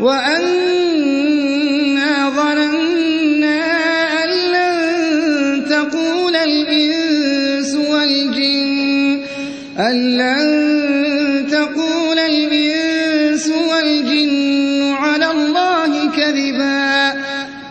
وَأَنَّا ظَنَنَّا أَن لَّن تَقُولَ الْإِنسُ وَالْجِنُّ